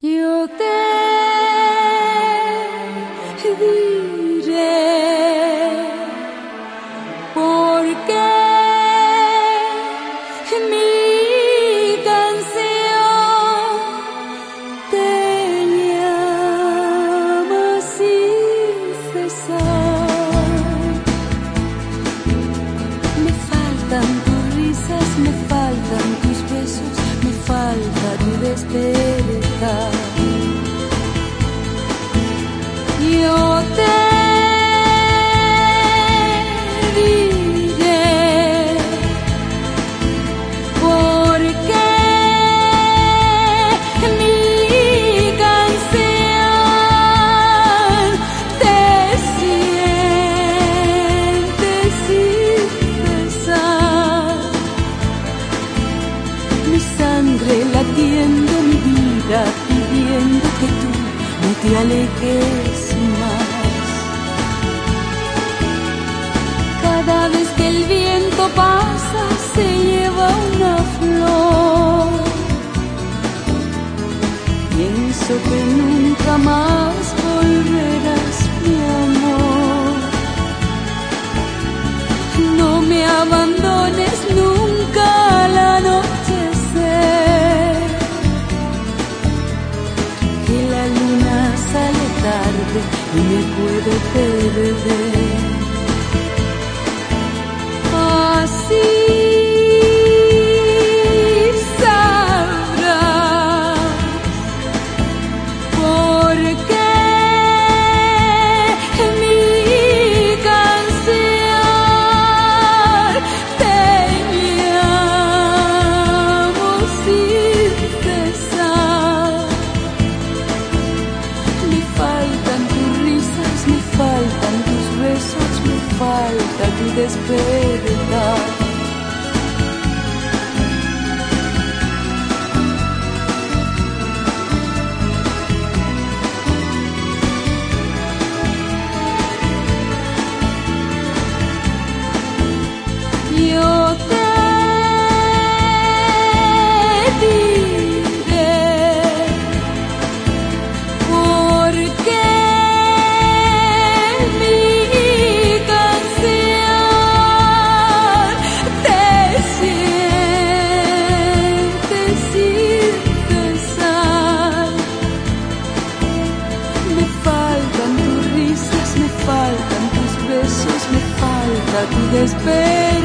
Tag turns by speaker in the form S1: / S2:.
S1: You there? 的。pidiendo que tú no te alejes más. Cada vez y me puedo perder. always be para tu despecho.